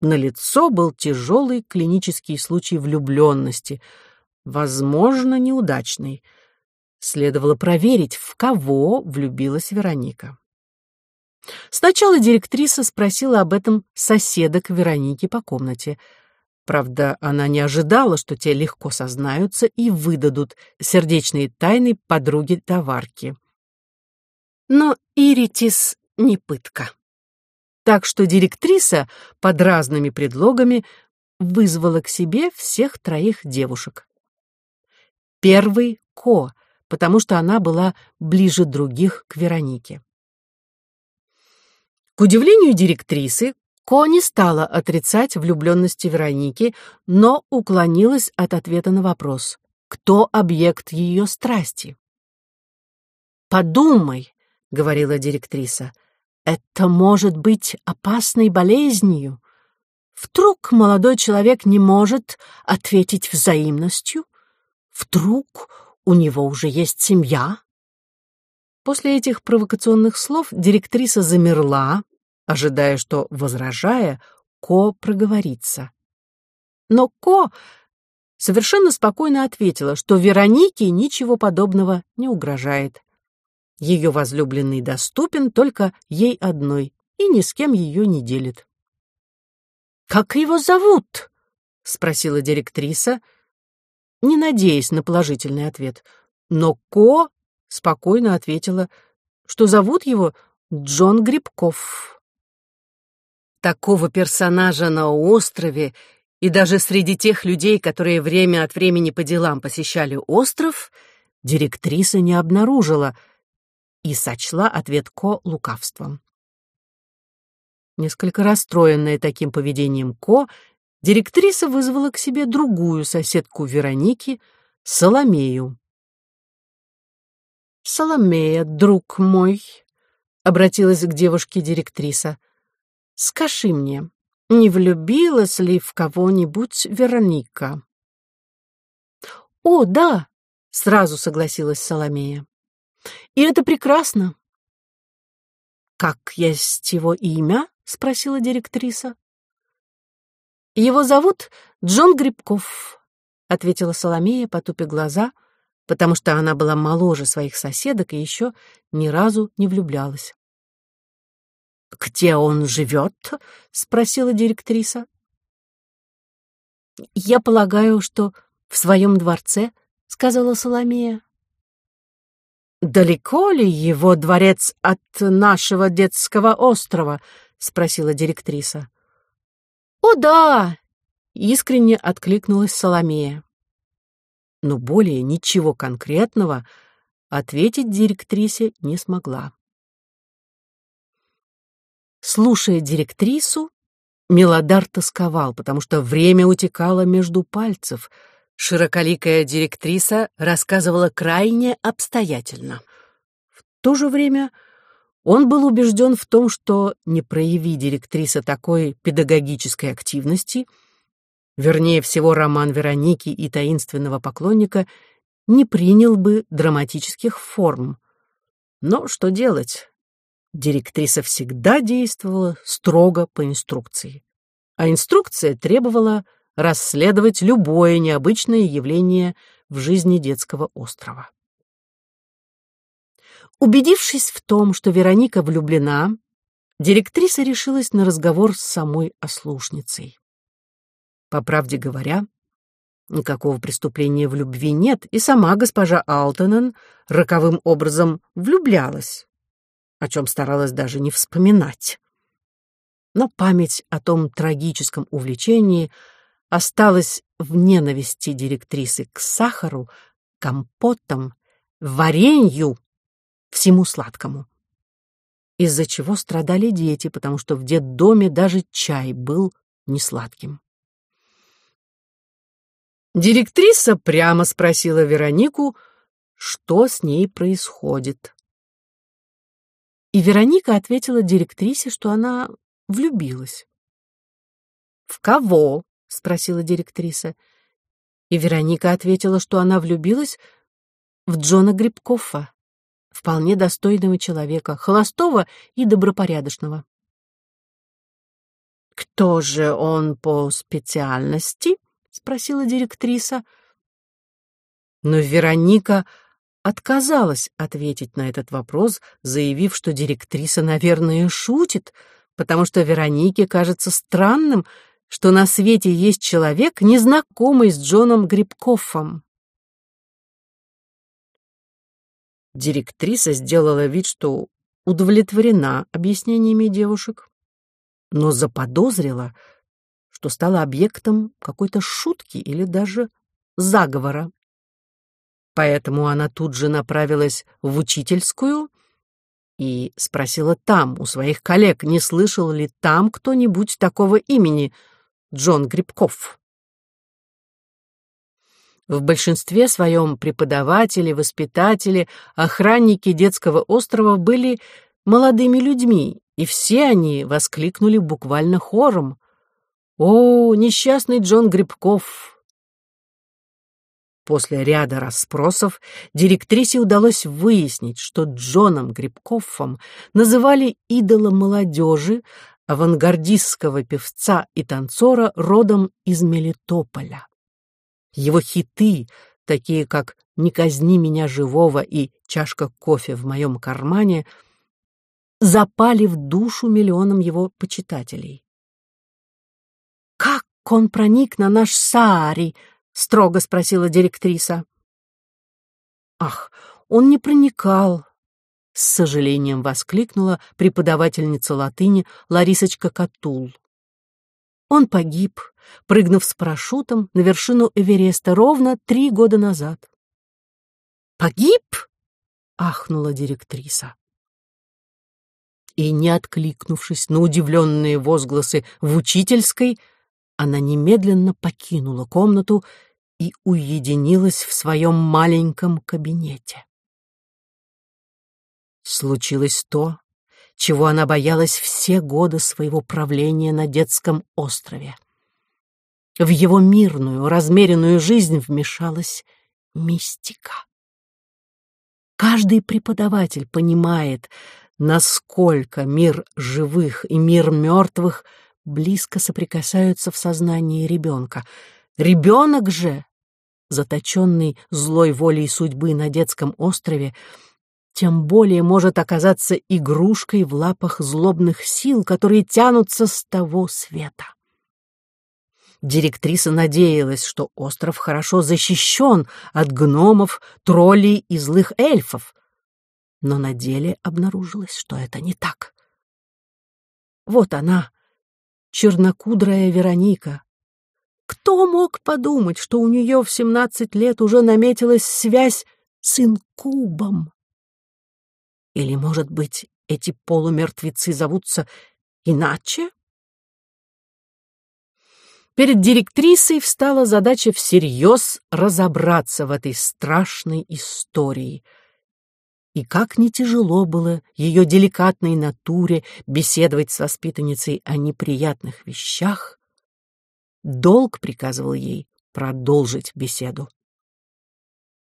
На лицо был тяжелый клинический случай влюбленности, возможно, неудачный. Следовало проверить, в кого влюбилась Вероника. Сначала директриса спросила об этом соседок Вероники по комнате — Правда, она не ожидала, что те легко сознаются и выдадут сердечные тайны подруги-товарки. Но Иритис не пытка. Так что директриса под разными предлогами вызвала к себе всех троих девушек. Первый — Ко, потому что она была ближе других к Веронике. К удивлению директрисы, Ко не стала отрицать влюбленности Вероники, но уклонилась от ответа на вопрос, кто объект ее страсти. «Подумай», — говорила директриса, — «это может быть опасной болезнью. Вдруг молодой человек не может ответить взаимностью? Вдруг у него уже есть семья?» После этих провокационных слов директриса замерла, ожидая, что, возражая, Ко проговорится. Но Ко совершенно спокойно ответила, что Веронике ничего подобного не угрожает. Ее возлюбленный доступен только ей одной и ни с кем ее не делит. «Как его зовут?» — спросила директриса, не надеясь на положительный ответ. Но Ко спокойно ответила, что зовут его Джон Грибков такого персонажа на острове и даже среди тех людей, которые время от времени по делам посещали остров, директриса не обнаружила и сочла ответ Ко лукавством. Несколько расстроенная таким поведением Ко, директриса вызвала к себе другую соседку Вероники, Соломею. «Соломея, друг мой», — обратилась к девушке директриса, Скажи мне, не влюбилась ли в кого-нибудь Вероника?» «О, да!» — сразу согласилась Соломея. «И это прекрасно!» «Как есть его имя?» — спросила директриса. «Его зовут Джон Грибков», — ответила Соломея, потупив глаза, потому что она была моложе своих соседок и еще ни разу не влюблялась. «Где он живет?» — спросила директриса. «Я полагаю, что в своем дворце», — сказала Соломея. «Далеко ли его дворец от нашего детского острова?» — спросила директриса. «О, да! искренне откликнулась Соломея. Но более ничего конкретного ответить директрисе не смогла. Слушая директрису, Мелодар тосковал, потому что время утекало между пальцев. Широколикая директриса рассказывала крайне обстоятельно. В то же время он был убежден в том, что, не прояви директриса такой педагогической активности, вернее всего роман Вероники и таинственного поклонника не принял бы драматических форм. Но что делать? Директриса всегда действовала строго по инструкции. А инструкция требовала расследовать любое необычное явление в жизни детского острова. Убедившись в том, что Вероника влюблена, директриса решилась на разговор с самой ослушницей. По правде говоря, никакого преступления в любви нет, и сама госпожа Алтонен роковым образом влюблялась о чем старалась даже не вспоминать. Но память о том трагическом увлечении осталась в ненависти директрисы к сахару, компотам, варенью, всему сладкому. Из-за чего страдали дети, потому что в детдоме даже чай был несладким. Директриса прямо спросила Веронику, что с ней происходит. И Вероника ответила директрисе, что она влюбилась. «В кого?» — спросила директриса. И Вероника ответила, что она влюбилась в Джона Грибкоффа, вполне достойного человека, холостого и добропорядочного. «Кто же он по специальности?» — спросила директриса. Но Вероника отказалась ответить на этот вопрос, заявив, что директриса, наверное, шутит, потому что Веронике кажется странным, что на свете есть человек, незнакомый с Джоном Грибкоффом. Директриса сделала вид, что удовлетворена объяснениями девушек, но заподозрила, что стала объектом какой-то шутки или даже заговора. Поэтому она тут же направилась в учительскую и спросила там, у своих коллег, не слышал ли там кто-нибудь такого имени Джон Грибков. В большинстве своем преподаватели, воспитатели, охранники детского острова были молодыми людьми, и все они воскликнули буквально хором. «О, несчастный Джон Грибков! После ряда расспросов директрисе удалось выяснить, что Джоном Грибковым называли идолом молодежи, авангардистского певца и танцора родом из Мелитополя. Его хиты, такие как «Не казни меня живого» и «Чашка кофе в моем кармане», запали в душу миллионам его почитателей. «Как он проник на наш Саари!» строго спросила директриса. Ах, он не проникал, с сожалением воскликнула преподавательница латыни Ларисочка Катул. Он погиб, прыгнув с парашютом на вершину Эвереста ровно три года назад. «Погиб?» — ахнула директриса. И, не откликнувшись на удивленные возгласы в учительской, она немедленно покинула комнату и уединилась в своем маленьком кабинете. Случилось то, чего она боялась все годы своего правления на детском острове. В его мирную, размеренную жизнь вмешалась мистика. Каждый преподаватель понимает, насколько мир живых и мир мертвых близко соприкасаются в сознании ребенка — Ребенок же, заточенный злой волей судьбы на детском острове, тем более может оказаться игрушкой в лапах злобных сил, которые тянутся с того света. Директриса надеялась, что остров хорошо защищен от гномов, троллей и злых эльфов, но на деле обнаружилось, что это не так. Вот она, чернокудрая Вероника, Кто мог подумать, что у нее в семнадцать лет уже наметилась связь с инкубом? Или, может быть, эти полумертвецы зовутся иначе? Перед директрисой встала задача всерьез разобраться в этой страшной истории. И как не тяжело было ее деликатной натуре беседовать с воспитанницей о неприятных вещах, долг приказывал ей продолжить беседу.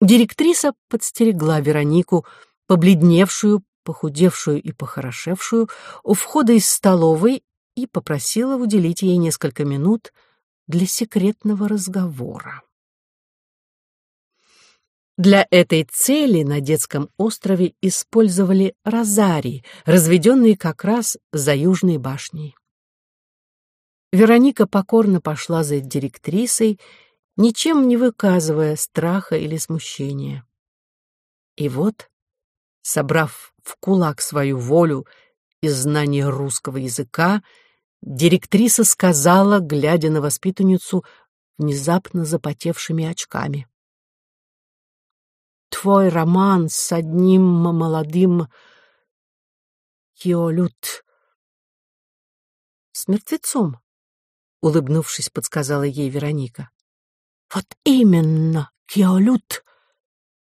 Директриса подстерегла Веронику, побледневшую, похудевшую и похорошевшую, у входа из столовой и попросила уделить ей несколько минут — для секретного разговора. Для этой цели на детском острове использовали розарии, разведенные как раз за Южной башней. Вероника покорно пошла за директрисой, ничем не выказывая страха или смущения. И вот, собрав в кулак свою волю и знание русского языка, Директриса сказала, глядя на воспитанницу внезапно запотевшими очками. «Твой роман с одним молодым Киолют...» «С мертвецом», — улыбнувшись, подсказала ей Вероника. «Вот именно, Киолют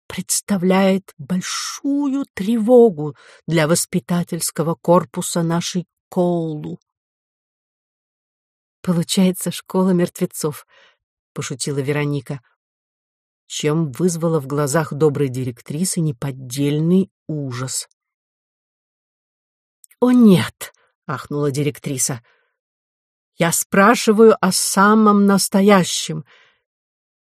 представляет большую тревогу для воспитательского корпуса нашей Коулу. Получается, школа мертвецов, пошутила Вероника, чем вызвала в глазах доброй директрисы неподдельный ужас. О нет, ахнула директриса. Я спрашиваю о самом настоящем.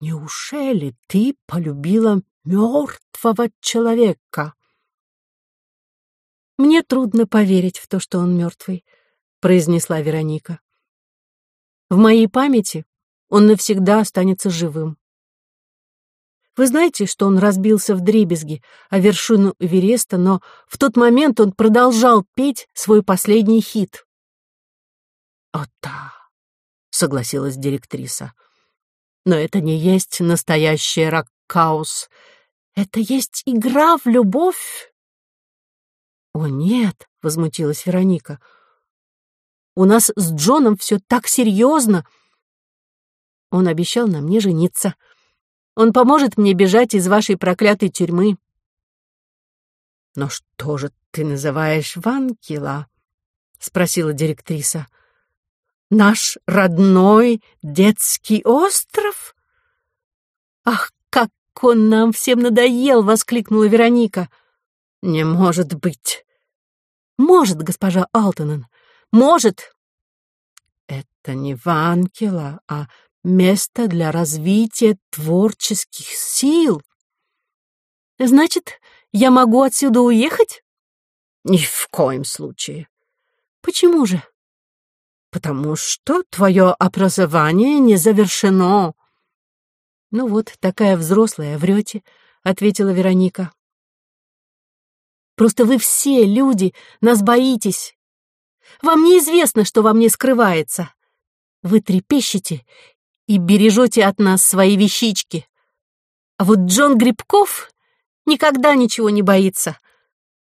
Неужели ты полюбила мертвого человека? Мне трудно поверить в то, что он мертвый, произнесла Вероника. В моей памяти он навсегда останется живым. Вы знаете, что он разбился в дребезги о вершину Эвереста, но в тот момент он продолжал петь свой последний хит. «О да», — согласилась директриса. «Но это не есть настоящий рак-каус. Это есть игра в любовь». «О нет», — возмутилась Вероника, — у нас с Джоном все так серьезно. Он обещал на мне жениться. Он поможет мне бежать из вашей проклятой тюрьмы. Но что же ты называешь Ванкила? спросила директриса. Наш родной детский остров? Ах, как он нам всем надоел, воскликнула Вероника. Не может быть. Может, госпожа Алтонен. Может. Это не Ванкела, а место для развития творческих сил. Значит, я могу отсюда уехать? Ни в коем случае. Почему же? Потому что твое образование не завершено. Ну вот, такая взрослая, врете, ответила Вероника. Просто вы все, люди, нас боитесь. Вам неизвестно, что во мне скрывается. Вы трепещете и бережете от нас свои вещички. А вот Джон Грибков никогда ничего не боится.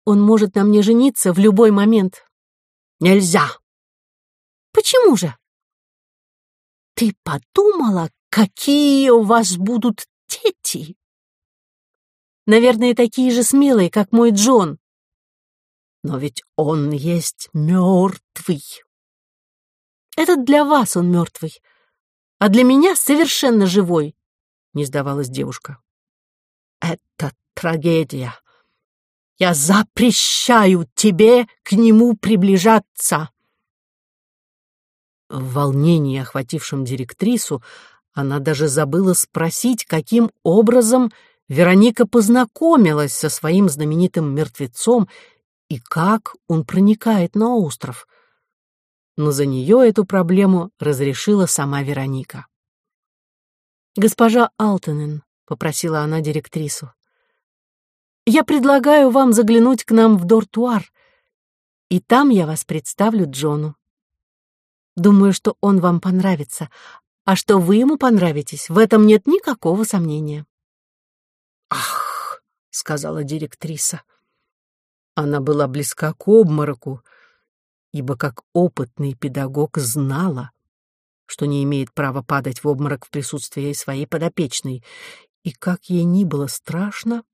Он может на мне жениться в любой момент. Нельзя. Почему же? Ты подумала, какие у вас будут дети? Наверное, такие же смелые, как мой Джон. Но ведь он есть мертвый. Это для вас он мертвый, а для меня совершенно живой, не сдавалась девушка. Это трагедия. Я запрещаю тебе к нему приближаться. В волнении, охватившем директрису, она даже забыла спросить, каким образом Вероника познакомилась со своим знаменитым мертвецом и как он проникает на остров. Но за нее эту проблему разрешила сама Вероника. «Госпожа Алтенен», — попросила она директрису, — «я предлагаю вам заглянуть к нам в дортуар, и там я вас представлю Джону. Думаю, что он вам понравится, А что вы ему понравитесь, в этом нет никакого сомнения. «Ах!» — сказала директриса. Она была близка к обмороку, ибо как опытный педагог знала, что не имеет права падать в обморок в присутствии своей подопечной, и как ей ни было страшно,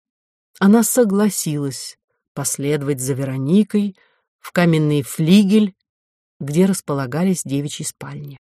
она согласилась последовать за Вероникой в каменный флигель, где располагались девичьи спальни.